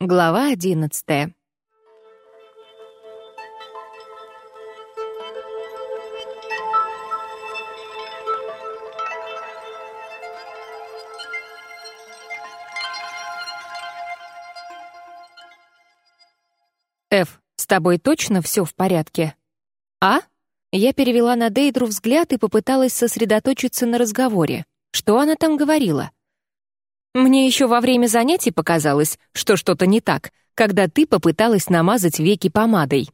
Глава одиннадцатая. «Эф, с тобой точно все в порядке?» «А?» Я перевела на Дейдру взгляд и попыталась сосредоточиться на разговоре. Что она там говорила? Мне еще во время занятий показалось, что что-то не так, когда ты попыталась намазать веки помадой.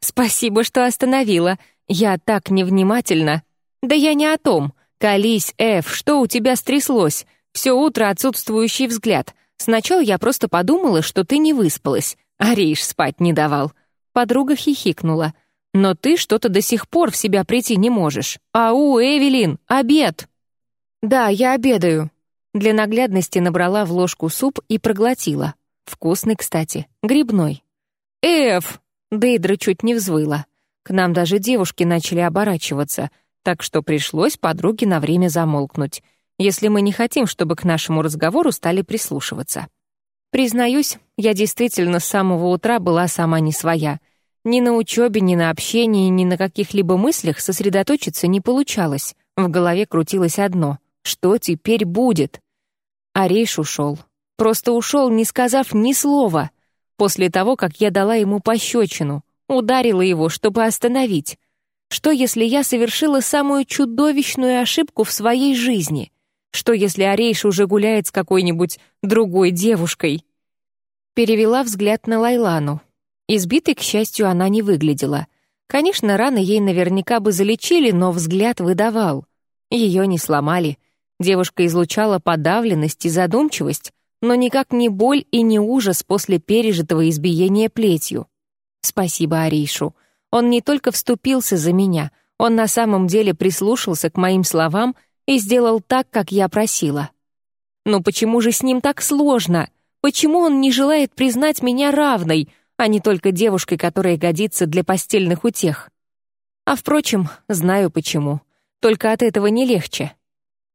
Спасибо, что остановила. Я так невнимательно. Да я не о том. Колись, Эф, что у тебя стряслось? Все утро отсутствующий взгляд. Сначала я просто подумала, что ты не выспалась, а Рейш спать не давал. Подруга хихикнула. Но ты что-то до сих пор в себя прийти не можешь. Ау, Эвелин, обед!» «Да, я обедаю». Для наглядности набрала в ложку суп и проглотила. Вкусный, кстати, грибной. «Эф!» Дейдра чуть не взвыла. К нам даже девушки начали оборачиваться, так что пришлось подруге на время замолкнуть, если мы не хотим, чтобы к нашему разговору стали прислушиваться. Признаюсь, я действительно с самого утра была сама не своя — ни на учебе, ни на общении, ни на каких-либо мыслях сосредоточиться не получалось. В голове крутилось одно — что теперь будет? Арейш ушел. Просто ушел, не сказав ни слова. После того, как я дала ему пощечину, ударила его, чтобы остановить. Что, если я совершила самую чудовищную ошибку в своей жизни? Что, если Арейш уже гуляет с какой-нибудь другой девушкой? Перевела взгляд на Лайлану. Избитой, к счастью, она не выглядела. Конечно, раны ей наверняка бы залечили, но взгляд выдавал. Ее не сломали. Девушка излучала подавленность и задумчивость, но никак не боль и не ужас после пережитого избиения плетью. Спасибо Аришу. Он не только вступился за меня, он на самом деле прислушался к моим словам и сделал так, как я просила. Но почему же с ним так сложно? Почему он не желает признать меня равной, а не только девушкой, которая годится для постельных утех. А впрочем, знаю почему. Только от этого не легче.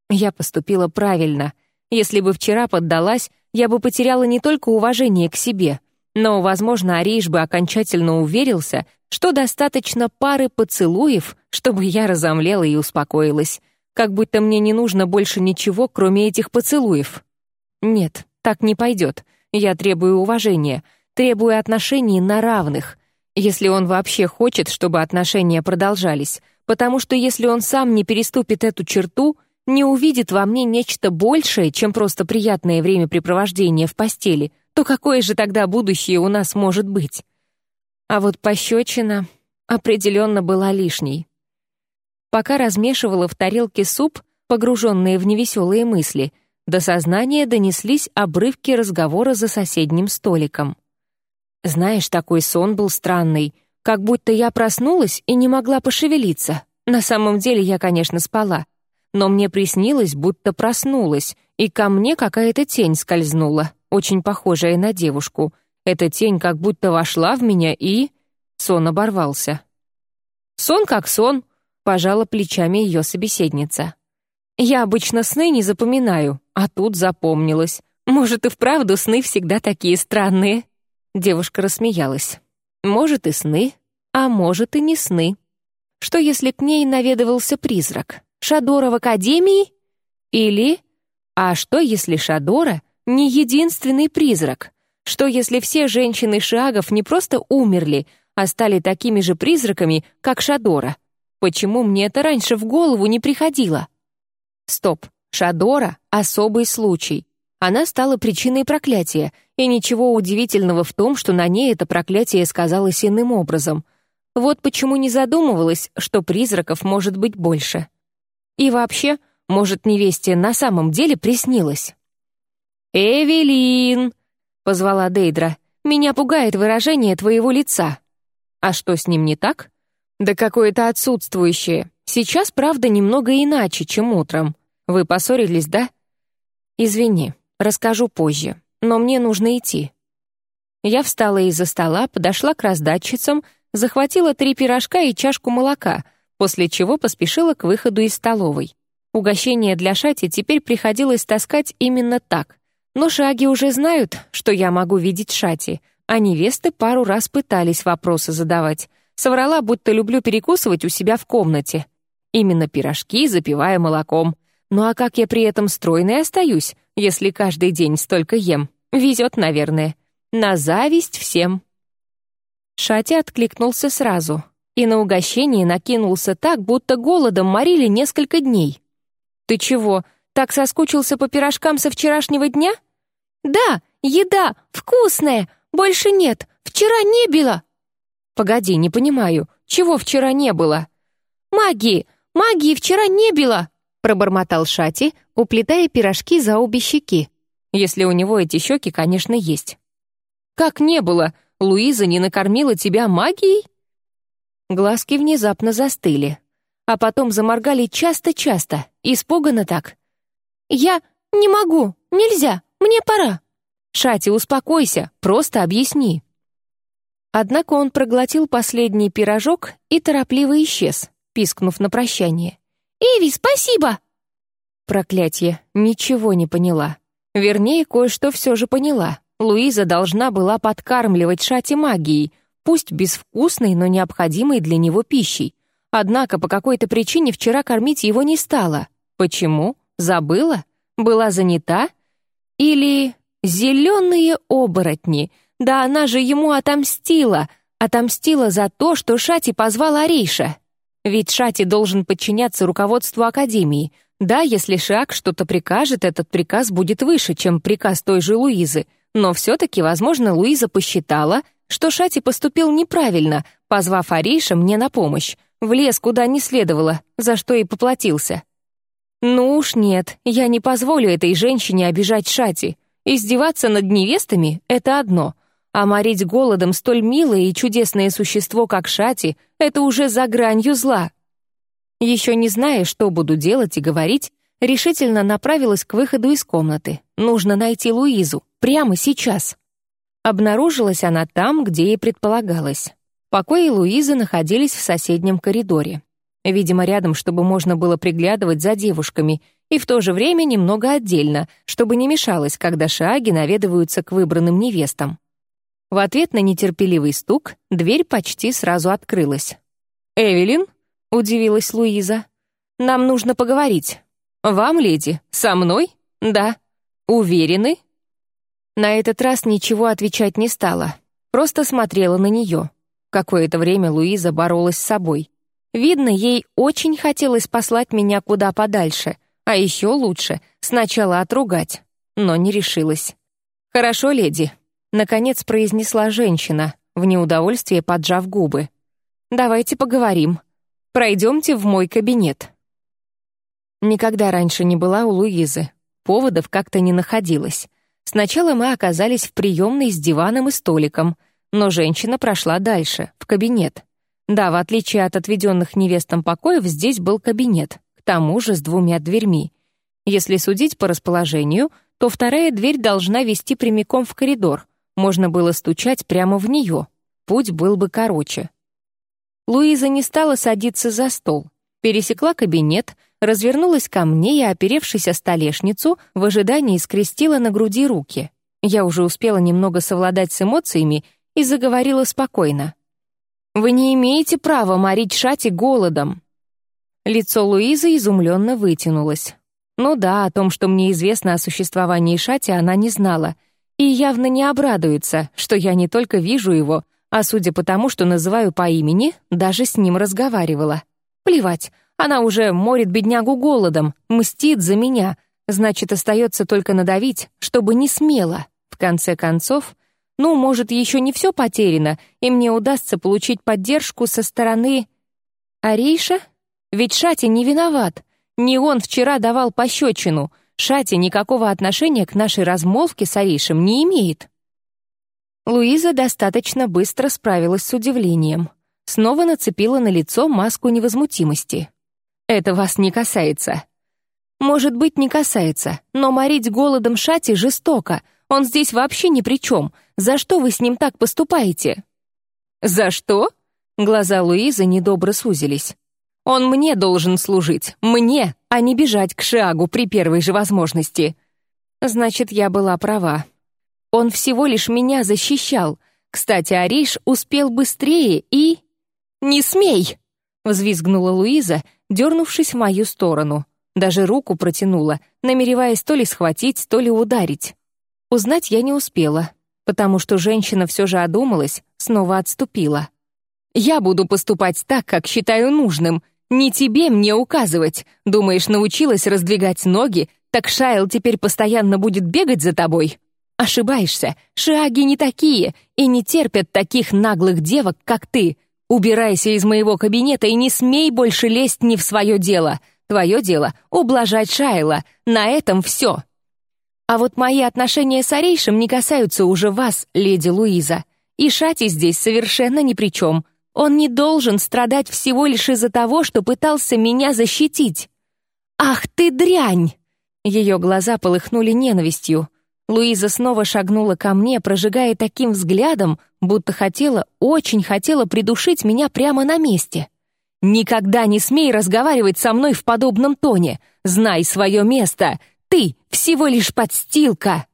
Я поступила правильно. Если бы вчера поддалась, я бы потеряла не только уважение к себе, но, возможно, Ариш бы окончательно уверился, что достаточно пары поцелуев, чтобы я разомлела и успокоилась, как будто мне не нужно больше ничего, кроме этих поцелуев. Нет, так не пойдет. Я требую уважения, требуя отношений на равных, если он вообще хочет, чтобы отношения продолжались, потому что если он сам не переступит эту черту, не увидит во мне нечто большее, чем просто приятное времяпрепровождение в постели, то какое же тогда будущее у нас может быть? А вот пощечина определенно была лишней. Пока размешивала в тарелке суп, погруженные в невеселые мысли, до сознания донеслись обрывки разговора за соседним столиком. Знаешь, такой сон был странный, как будто я проснулась и не могла пошевелиться. На самом деле я, конечно, спала, но мне приснилось, будто проснулась, и ко мне какая-то тень скользнула, очень похожая на девушку. Эта тень как будто вошла в меня и... Сон оборвался. «Сон как сон», — пожала плечами ее собеседница. «Я обычно сны не запоминаю, а тут запомнилось. Может, и вправду сны всегда такие странные». Девушка рассмеялась. Может и сны, а может и не сны. Что если к ней наведывался призрак? Шадора в академии? Или... А что если Шадора не единственный призрак? Что если все женщины Шиагов не просто умерли, а стали такими же призраками, как Шадора? Почему мне это раньше в голову не приходило? Стоп, Шадора — особый случай. Она стала причиной проклятия, и ничего удивительного в том, что на ней это проклятие сказалось иным образом. Вот почему не задумывалась, что призраков может быть больше. И вообще, может, невесте на самом деле приснилось. «Эвелин!» — позвала Дейдра. «Меня пугает выражение твоего лица». «А что с ним не так?» «Да какое-то отсутствующее. Сейчас, правда, немного иначе, чем утром. Вы поссорились, да?» «Извини, расскажу позже но мне нужно идти». Я встала из-за стола, подошла к раздатчицам, захватила три пирожка и чашку молока, после чего поспешила к выходу из столовой. Угощение для Шати теперь приходилось таскать именно так. Но шаги уже знают, что я могу видеть Шати, а невесты пару раз пытались вопросы задавать. Соврала, будто люблю перекусывать у себя в комнате. Именно пирожки, запивая молоком. Ну а как я при этом стройной остаюсь, если каждый день столько ем? Везет, наверное. На зависть всем. Шати откликнулся сразу и на угощение накинулся так, будто голодом морили несколько дней. «Ты чего, так соскучился по пирожкам со вчерашнего дня?» «Да, еда, вкусная, больше нет, вчера не было». «Погоди, не понимаю, чего вчера не было?» «Магии, магии вчера не было», пробормотал Шати, уплетая пирожки за обе щеки. Если у него эти щеки, конечно, есть. «Как не было? Луиза не накормила тебя магией?» Глазки внезапно застыли, а потом заморгали часто-часто, испуганно так. «Я не могу, нельзя, мне пора». «Шати, успокойся, просто объясни». Однако он проглотил последний пирожок и торопливо исчез, пискнув на прощание. «Эви, спасибо!» Проклятье, ничего не поняла. Вернее, кое-что все же поняла. Луиза должна была подкармливать Шати магией, пусть безвкусной, но необходимой для него пищей. Однако по какой-то причине вчера кормить его не стала. Почему? Забыла? Была занята? Или зеленые оборотни? Да она же ему отомстила. Отомстила за то, что Шати позвал Арейша. Ведь Шати должен подчиняться руководству Академии. Да, если Шак что-то прикажет, этот приказ будет выше, чем приказ той же Луизы. Но все-таки, возможно, Луиза посчитала, что Шати поступил неправильно, позвав Арейша мне на помощь. В лес куда не следовало, за что и поплатился. Ну уж нет, я не позволю этой женщине обижать Шати. Издеваться над невестами — это одно — а морить голодом столь милое и чудесное существо, как Шати, это уже за гранью зла. Еще не зная, что буду делать и говорить, решительно направилась к выходу из комнаты. Нужно найти Луизу. Прямо сейчас. Обнаружилась она там, где и предполагалось. Покои Луизы находились в соседнем коридоре. Видимо, рядом, чтобы можно было приглядывать за девушками, и в то же время немного отдельно, чтобы не мешалось, когда шаги наведываются к выбранным невестам. В ответ на нетерпеливый стук дверь почти сразу открылась. «Эвелин?» — удивилась Луиза. «Нам нужно поговорить. Вам, леди? Со мной? Да. Уверены?» На этот раз ничего отвечать не стала, просто смотрела на нее. Какое-то время Луиза боролась с собой. Видно, ей очень хотелось послать меня куда подальше, а еще лучше — сначала отругать, но не решилась. «Хорошо, леди, Наконец произнесла женщина, в неудовольствие поджав губы. «Давайте поговорим. Пройдемте в мой кабинет». Никогда раньше не была у Луизы. Поводов как-то не находилось. Сначала мы оказались в приемной с диваном и столиком, но женщина прошла дальше, в кабинет. Да, в отличие от отведенных невестам покоев, здесь был кабинет, к тому же с двумя дверьми. Если судить по расположению, то вторая дверь должна вести прямиком в коридор, можно было стучать прямо в нее. Путь был бы короче. Луиза не стала садиться за стол. Пересекла кабинет, развернулась ко мне и, оперевшись о столешницу, в ожидании скрестила на груди руки. Я уже успела немного совладать с эмоциями и заговорила спокойно. «Вы не имеете права морить Шати голодом!» Лицо Луизы изумленно вытянулось. Ну да, о том, что мне известно о существовании Шати, она не знала, и явно не обрадуется, что я не только вижу его, а судя по тому, что называю по имени, даже с ним разговаривала. Плевать, она уже морит беднягу голодом, мстит за меня, значит, остается только надавить, чтобы не смело. В конце концов, ну, может, еще не все потеряно, и мне удастся получить поддержку со стороны... Арейша? Ведь Шати не виноват. Не он вчера давал пощечину — Шати никакого отношения к нашей размолвке с Аришем не имеет. Луиза достаточно быстро справилась с удивлением. Снова нацепила на лицо маску невозмутимости. «Это вас не касается». «Может быть, не касается, но морить голодом Шати жестоко. Он здесь вообще ни при чем. За что вы с ним так поступаете?» «За что?» Глаза Луизы недобро сузились. Он мне должен служить, мне, а не бежать к Шиагу при первой же возможности. Значит, я была права. Он всего лишь меня защищал. Кстати, Ариш успел быстрее и... «Не смей!» — взвизгнула Луиза, дернувшись в мою сторону. Даже руку протянула, намереваясь то ли схватить, то ли ударить. Узнать я не успела, потому что женщина все же одумалась, снова отступила. «Я буду поступать так, как считаю нужным. Не тебе мне указывать. Думаешь, научилась раздвигать ноги, так Шайл теперь постоянно будет бегать за тобой?» Ошибаешься. Шиаги не такие и не терпят таких наглых девок, как ты. Убирайся из моего кабинета и не смей больше лезть не в свое дело. Твое дело — ублажать Шайла. На этом все. А вот мои отношения с Арейшем не касаются уже вас, леди Луиза. И Шати здесь совершенно ни при чем. Он не должен страдать всего лишь из-за того, что пытался меня защитить. «Ах ты дрянь!» Ее глаза полыхнули ненавистью. Луиза снова шагнула ко мне, прожигая таким взглядом, будто хотела, очень хотела придушить меня прямо на месте. «Никогда не смей разговаривать со мной в подобном тоне. Знай свое место. Ты всего лишь подстилка».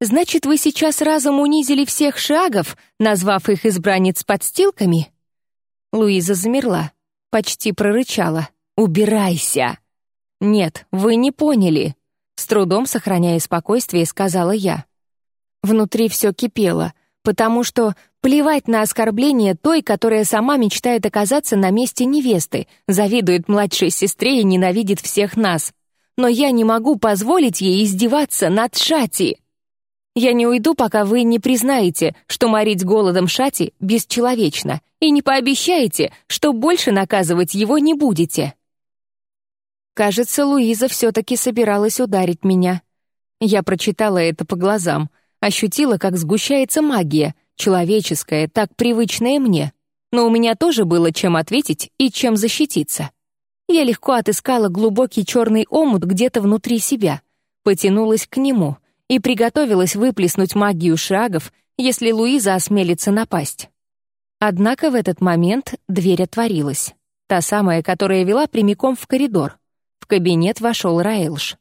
«Значит, вы сейчас разом унизили всех шагов, назвав их избранниц подстилками?» Луиза замерла, почти прорычала. «Убирайся!» «Нет, вы не поняли. С трудом сохраняя спокойствие, сказала я. Внутри все кипело, потому что плевать на оскорбление той, которая сама мечтает оказаться на месте невесты, завидует младшей сестре и ненавидит всех нас. Но я не могу позволить ей издеваться над Шати. Я не уйду, пока вы не признаете, что морить голодом Шати бесчеловечно, и не пообещаете, что больше наказывать его не будете. Кажется, Луиза все-таки собиралась ударить меня. Я прочитала это по глазам, ощутила, как сгущается магия, человеческая, так привычная мне. Но у меня тоже было чем ответить и чем защититься. Я легко отыскала глубокий черный омут где-то внутри себя, потянулась к нему и приготовилась выплеснуть магию шагов, если Луиза осмелится напасть. Однако в этот момент дверь отворилась. Та самая, которая вела прямиком в коридор. В кабинет вошел Раэлш.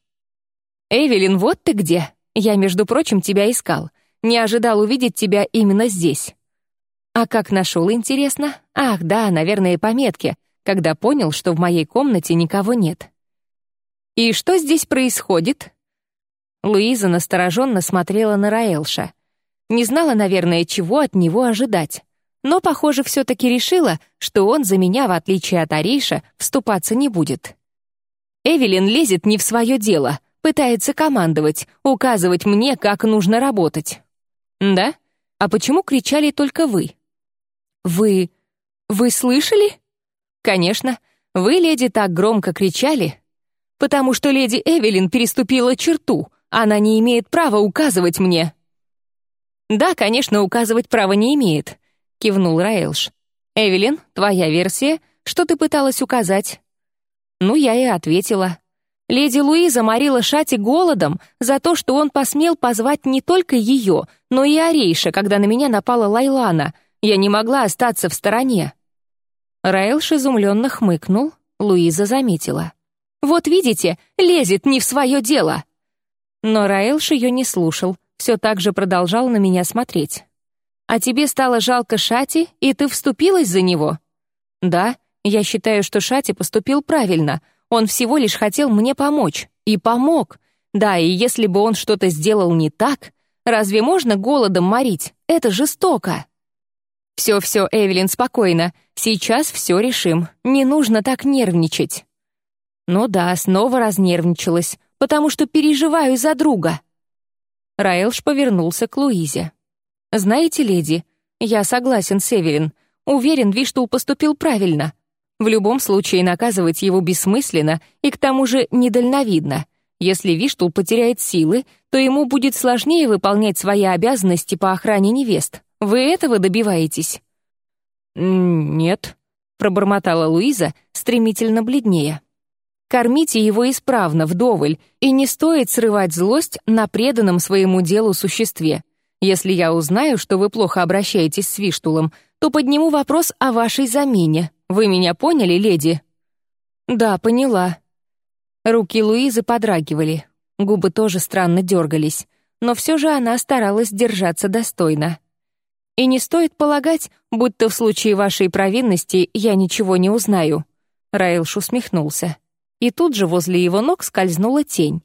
«Эвелин, вот ты где! Я, между прочим, тебя искал. Не ожидал увидеть тебя именно здесь». «А как нашел, интересно? Ах, да, наверное, по метке, когда понял, что в моей комнате никого нет». «И что здесь происходит?» Луиза настороженно смотрела на Раэлша. Не знала, наверное, чего от него ожидать. Но, похоже, все-таки решила, что он за меня, в отличие от Ариша, вступаться не будет. Эвелин лезет не в свое дело, пытается командовать, указывать мне, как нужно работать. Да? А почему кричали только вы? Вы... вы слышали? Конечно, вы, леди, так громко кричали, потому что леди Эвелин переступила черту, она не имеет права указывать мне. Да, конечно, указывать права не имеет, кивнул Раэлш. Эвелин, твоя версия, что ты пыталась указать? Ну, я и ответила. Леди Луиза морила Шати голодом за то, что он посмел позвать не только ее, но и Арейша, когда на меня напала Лайлана. Я не могла остаться в стороне. Раэлш изумленно хмыкнул, Луиза заметила. «Вот видите, лезет не в свое дело!» Но Раэлш ее не слушал, все так же продолжал на меня смотреть. «А тебе стало жалко Шати, и ты вступилась за него?» «Да, я считаю, что Шати поступил правильно. Он всего лишь хотел мне помочь. И помог. Да, и если бы он что-то сделал не так, разве можно голодом морить? Это жестоко. Все-все, Эвелин, спокойно. Сейчас все решим. Не нужно так нервничать. Ну да, снова разнервничалась, потому что переживаю за друга. Раэлш повернулся к Луизе. «Знаете, леди, я согласен с Эвелин. Уверен, Виштул поступил правильно. В любом случае наказывать его бессмысленно и к тому же недальновидно. Если Виштул потеряет силы, то ему будет сложнее выполнять свои обязанности по охране невест. Вы этого добиваетесь? «Нет», — пробормотала Луиза, стремительно бледнее. «Кормите его исправно, вдоволь, и не стоит срывать злость на преданном своему делу существе. Если я узнаю, что вы плохо обращаетесь с Виштулом, то подниму вопрос о вашей замене. Вы меня поняли, леди?» «Да, поняла». Руки Луизы подрагивали. Губы тоже странно дергались, но все же она старалась держаться достойно. И не стоит полагать, будто в случае вашей провинности я ничего не узнаю. Раилш усмехнулся. И тут же возле его ног скользнула тень.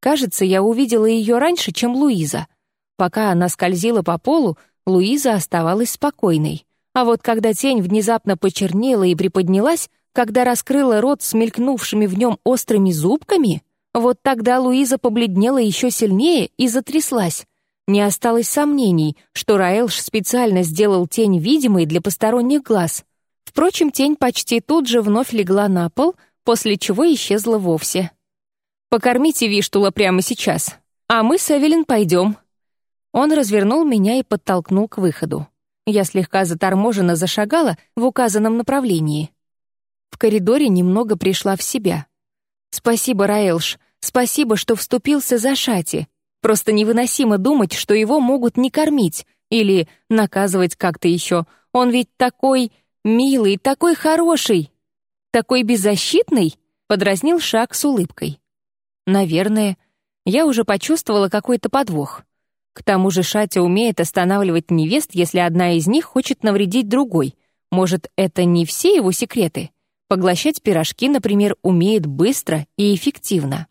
Кажется, я увидела ее раньше, чем Луиза. Пока она скользила по полу, Луиза оставалась спокойной. А вот когда тень внезапно почернела и приподнялась, когда раскрыла рот с мелькнувшими в нем острыми зубками, вот тогда Луиза побледнела еще сильнее и затряслась. Не осталось сомнений, что Раэлш специально сделал тень видимой для посторонних глаз. Впрочем, тень почти тут же вновь легла на пол, после чего исчезла вовсе. «Покормите Виштула прямо сейчас, а мы с Эвелин пойдем». Он развернул меня и подтолкнул к выходу. Я слегка заторможенно зашагала в указанном направлении. В коридоре немного пришла в себя. «Спасибо, Раэлш, спасибо, что вступился за Шати. Просто невыносимо думать, что его могут не кормить или наказывать как-то еще. Он ведь такой милый, такой хороший, такой беззащитный», — подразнил Шаг с улыбкой. «Наверное, я уже почувствовала какой-то подвох». К тому же Шатя умеет останавливать невест, если одна из них хочет навредить другой. Может, это не все его секреты? Поглощать пирожки, например, умеет быстро и эффективно.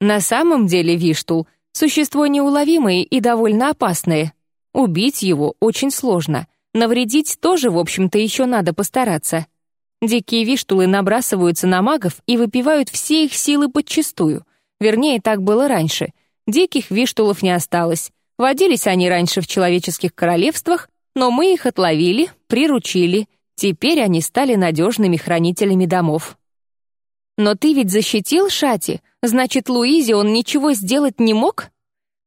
На самом деле Виштул — существо неуловимое и довольно опасное. Убить его очень сложно. Навредить тоже, в общем-то, еще надо постараться. Дикие виштулы набрасываются на магов и выпивают все их силы подчистую. Вернее, так было раньше. Диких виштулов не осталось. Водились они раньше в человеческих королевствах, но мы их отловили, приручили Теперь они стали надежными хранителями домов. «Но ты ведь защитил Шати, значит, Луизе он ничего сделать не мог?»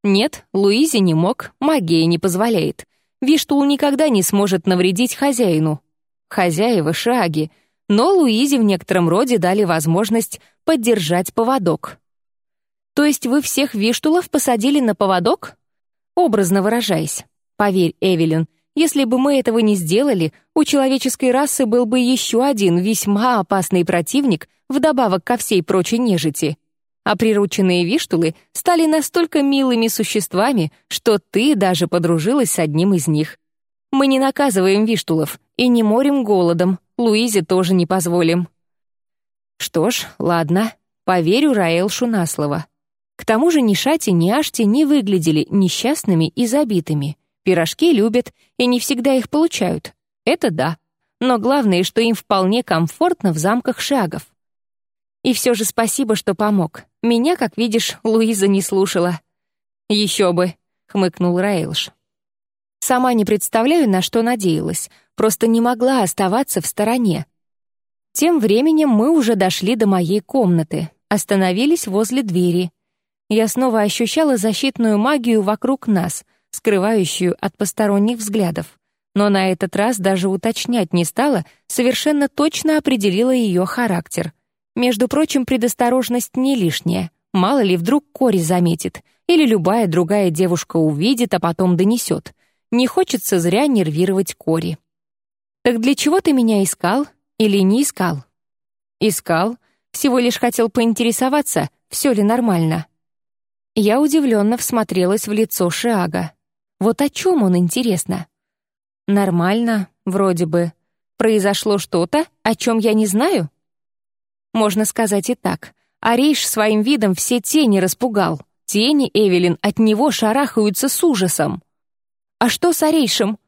«Нет, Луизе не мог, магия не позволяет. Виштул никогда не сможет навредить хозяину. Хозяева шаги, но Луизе в некотором роде дали возможность поддержать поводок. То есть вы всех виштулов посадили на поводок? Образно выражаясь. Поверь, Эвелин, если бы мы этого не сделали, у человеческой расы был бы еще один весьма опасный противник, вдобавок ко всей прочей нежити. А прирученные виштулы стали настолько милыми существами, что ты даже подружилась с одним из них. Мы не наказываем виштулов и не морим голодом, Луизе тоже не позволим. Что ж, ладно, поверю Раэлшу на слово. К тому же ни Шати, ни Ашти не выглядели несчастными и забитыми. Пирожки любят и не всегда их получают. Это да. Но главное, что им вполне комфортно в замках шагов. И все же спасибо, что помог. Меня, как видишь, Луиза не слушала. Еще бы, хмыкнул Раилш. Сама не представляю, на что надеялась, просто не могла оставаться в стороне. Тем временем мы уже дошли до моей комнаты, остановились возле двери. Я снова ощущала защитную магию вокруг нас — скрывающую от посторонних взглядов. Но на этот раз даже уточнять не стала, совершенно точно определила ее характер. Между прочим, предосторожность не лишняя. Мало ли, вдруг Кори заметит, или любая другая девушка увидит, а потом донесет. Не хочется зря нервировать Кори. «Так для чего ты меня искал или не искал?» «Искал. Всего лишь хотел поинтересоваться, все ли нормально». Я удивленно всмотрелась в лицо Шиага. Вот о чем он, интересно? Нормально, вроде бы. Произошло что-то, о чем я не знаю? Можно сказать и так. Арейш своим видом все тени распугал. Тени, Эвелин, от него шарахаются с ужасом. А что с Арейшем?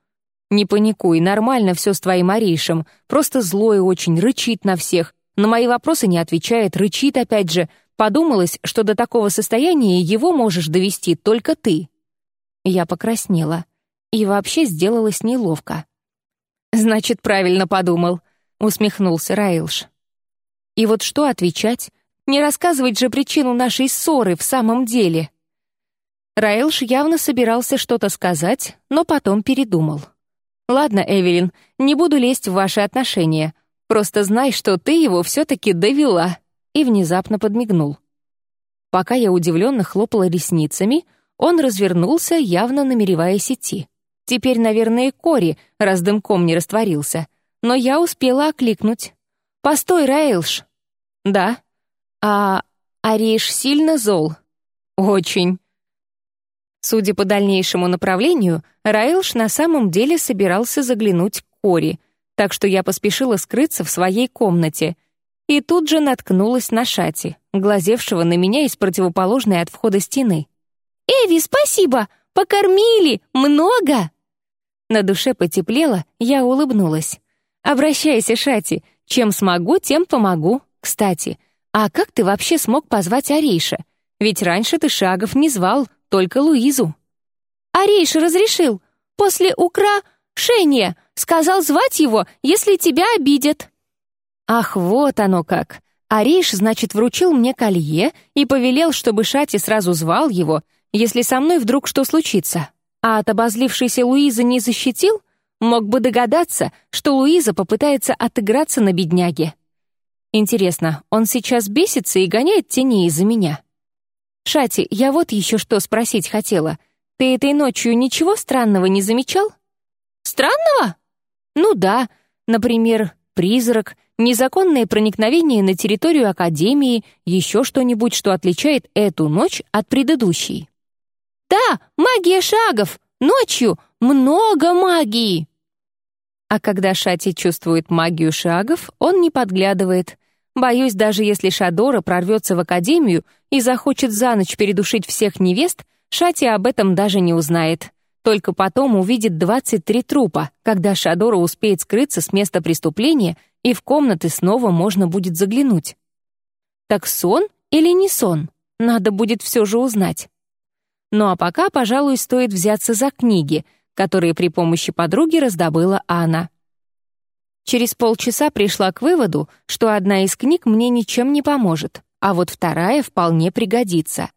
Не паникуй, нормально все с твоим Арейшем. Просто злой очень, рычит на всех. На мои вопросы не отвечает, рычит опять же. Подумалось, что до такого состояния его можешь довести только ты. Я покраснела. И вообще сделалось неловко. «Значит, правильно подумал», — усмехнулся Раилш. «И вот что отвечать? Не рассказывать же причину нашей ссоры в самом деле». Раилш явно собирался что-то сказать, но потом передумал. «Ладно, Эвелин, не буду лезть в ваши отношения. Просто знай, что ты его все-таки довела», и внезапно подмигнул. Пока я удивленно хлопала ресницами, он развернулся, явно намереваясь идти. Теперь, наверное, Кори, раз дымком не растворился. Но я успела окликнуть. «Постой, Раилш!» «Да». «А Ариш сильно зол?» Очень. Судя по дальнейшему направлению, Раилш на самом деле собирался заглянуть к Кори, так что я поспешила скрыться в своей комнате и тут же наткнулась на Шати, глазевшего на меня из противоположной от входа стены. «Эви, спасибо! Покормили! Много!» На душе потеплело, я улыбнулась. «Обращайся, Шати, чем смогу, тем помогу. Кстати, а как ты вообще смог позвать Арейша? Ведь раньше ты Шагов не звал, только Луизу». «Арейш разрешил. После украшения. Сказал звать его, если тебя обидят». «Ах, вот оно как. Арейш, значит, вручил мне колье и повелел, чтобы Шати сразу звал его, если со мной вдруг что случится. А от обозлившейся Луизы не защитил? Мог бы догадаться, что Луиза попытается отыграться на бедняге. Интересно, он сейчас бесится и гоняет теней из-за меня?» «Шати, я вот еще что спросить хотела. Ты этой ночью ничего странного не замечал?» «Странного?» «Ну да. Например, призрак, незаконное проникновение на территорию Академии, еще что-нибудь, что отличает эту ночь от предыдущей». «Да, магия шагов! Ночью много магии!» А когда Шати чувствует магию шагов, он не подглядывает, Боюсь, даже если Шадора прорвется в академию и захочет за ночь передушить всех невест, Шати об этом даже не узнает. Только потом увидит 23 трупа, когда Шадора успеет скрыться с места преступления, и в комнаты снова можно будет заглянуть. Так сон или не сон? Надо будет все же узнать. Ну а пока, пожалуй, стоит взяться за книги, которые при помощи подруги раздобыла Анна. Через полчаса пришла к выводу, что одна из книг мне ничем не поможет, а вот вторая вполне пригодится.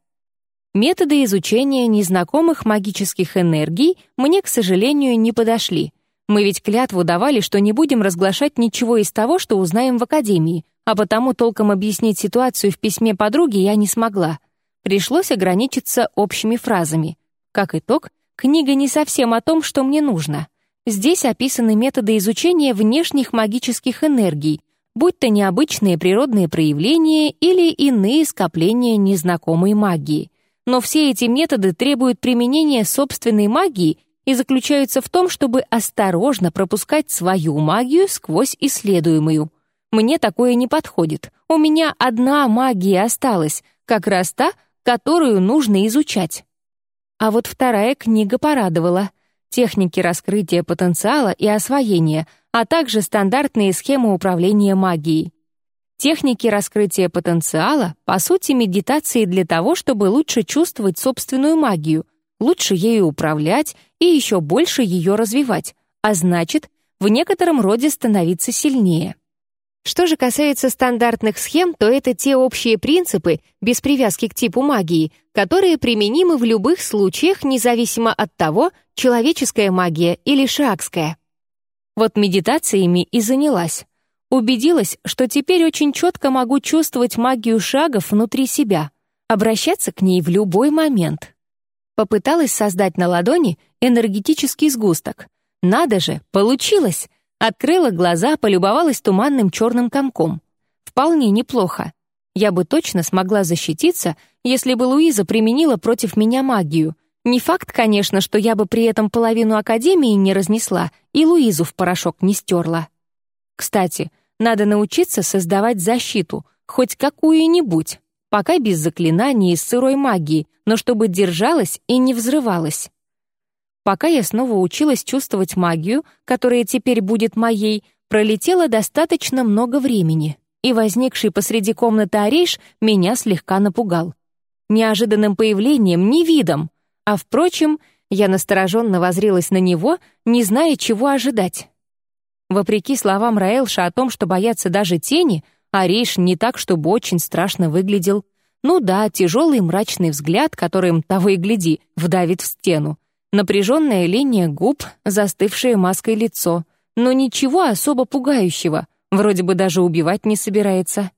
Методы изучения незнакомых магических энергий мне, к сожалению, не подошли. Мы ведь клятву давали, что не будем разглашать ничего из того, что узнаем в академии, а потому толком объяснить ситуацию в письме подруги я не смогла. Пришлось ограничиться общими фразами. Как итог, книга не совсем о том, что мне нужно — Здесь описаны методы изучения внешних магических энергий, будь то необычные природные проявления или иные скопления незнакомой магии. Но все эти методы требуют применения собственной магии и заключаются в том, чтобы осторожно пропускать свою магию сквозь исследуемую. Мне такое не подходит. У меня одна магия осталась, как раз та, которую нужно изучать. А вот вторая книга порадовала — техники раскрытия потенциала и освоения, а также стандартные схемы управления магией. Техники раскрытия потенциала, по сути, медитации для того, чтобы лучше чувствовать собственную магию, лучше ею управлять и еще больше ее развивать, а значит, в некотором роде становиться сильнее. Что же касается стандартных схем, то это те общие принципы, без привязки к типу магии, которые применимы в любых случаях, независимо от того, человеческая магия или шиакская. Вот медитациями и занялась. Убедилась, что теперь очень четко могу чувствовать магию шагов внутри себя, обращаться к ней в любой момент. Попыталась создать на ладони энергетический сгусток. Надо же, получилось! Открыла глаза, полюбовалась туманным черным комком. Вполне неплохо. Я бы точно смогла защититься, если бы Луиза применила против меня магию. Не факт, конечно, что я бы при этом половину Академии не разнесла и Луизу в порошок не стерла. Кстати, надо научиться создавать защиту, хоть какую-нибудь, пока без заклинаний из сырой магии, но чтобы держалась и не взрывалась. Пока я снова училась чувствовать магию, которая теперь будет моей, пролетело достаточно много времени, и возникший посреди комнаты Орейш меня слегка напугал. Неожиданным появлением, не видом. А, впрочем, я настороженно возрилась на него, не зная, чего ожидать. Вопреки словам Раэлша о том, что боятся даже тени, Ариш не так, чтобы очень страшно выглядел. Ну да, тяжелый мрачный взгляд, которым, того и гляди, вдавит в стену. Напряженная линия губ, застывшее маской лицо. Но ничего особо пугающего. Вроде бы даже убивать не собирается.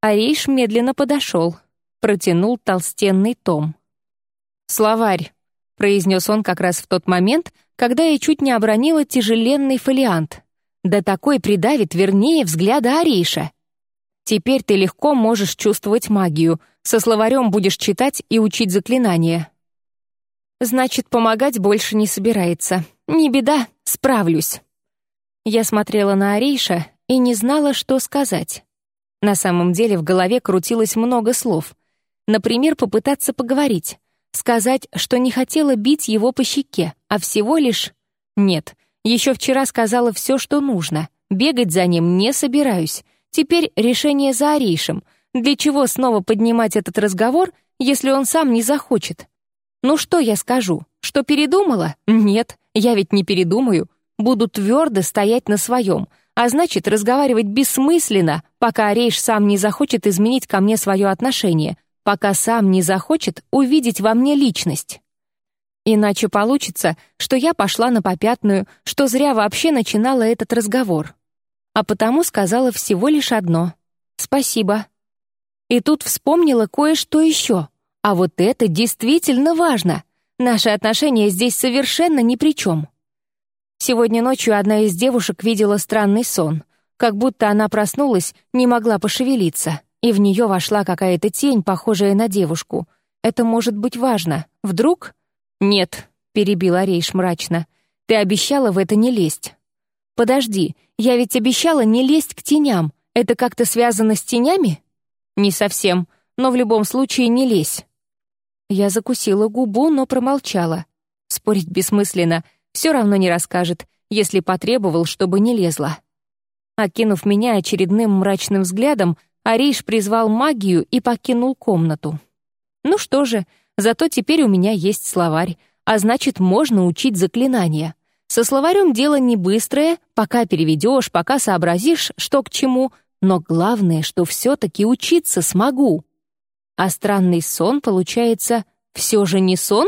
Арейш медленно подошел. Протянул толстенный том. «Словарь», — произнес он как раз в тот момент, когда я чуть не обронила тяжеленный фолиант. Да такой придавит вернее взгляда Арейша. Теперь ты легко можешь чувствовать магию, Со словарем будешь читать и учить заклинания». «Значит, помогать больше не собирается. Не беда, справлюсь». Я смотрела на Арейша и не знала, что сказать. На самом деле в голове крутилось много слов. Например, попытаться поговорить, сказать, что не хотела бить его по щеке, а всего лишь... Нет, еще вчера сказала все, что нужно. Бегать за ним не собираюсь. Теперь решение за Арейшем. Для чего снова поднимать этот разговор, если он сам не захочет? Ну что я скажу? Что передумала? Нет, я ведь не передумаю. Буду твердо стоять на своем, а значит, разговаривать бессмысленно, пока Арейш сам не захочет изменить ко мне свое отношение, пока сам не захочет увидеть во мне личность. Иначе получится, что я пошла на попятную, что зря вообще начинала этот разговор. А потому сказала всего лишь одно — «Спасибо». И тут вспомнила кое-что еще. А вот это действительно важно. Наши отношения здесь совершенно ни при чем. Сегодня ночью одна из девушек видела странный сон. Как будто она проснулась, не могла пошевелиться, и в нее вошла какая-то тень, похожая на девушку. Это может быть важно. Вдруг... «Нет», — перебил Рейш мрачно, — «ты обещала в это не лезть». «Подожди, я ведь обещала не лезть к теням. Это как-то связано с тенями?» «Не совсем, но в любом случае не лезь». Я закусила губу, но промолчала. Спорить бессмысленно, все равно не расскажет, если потребовал, чтобы не лезла. Окинув меня очередным мрачным взглядом, Ариш призвал магию и покинул комнату. Ну что же, Зато теперь у меня есть словарь, а значит, можно учить заклинания. Со словарем дело не быстрое, пока переведешь, пока сообразишь, что к чему, но главное, что все-таки учиться смогу. А странный сон, получается, все же не сон?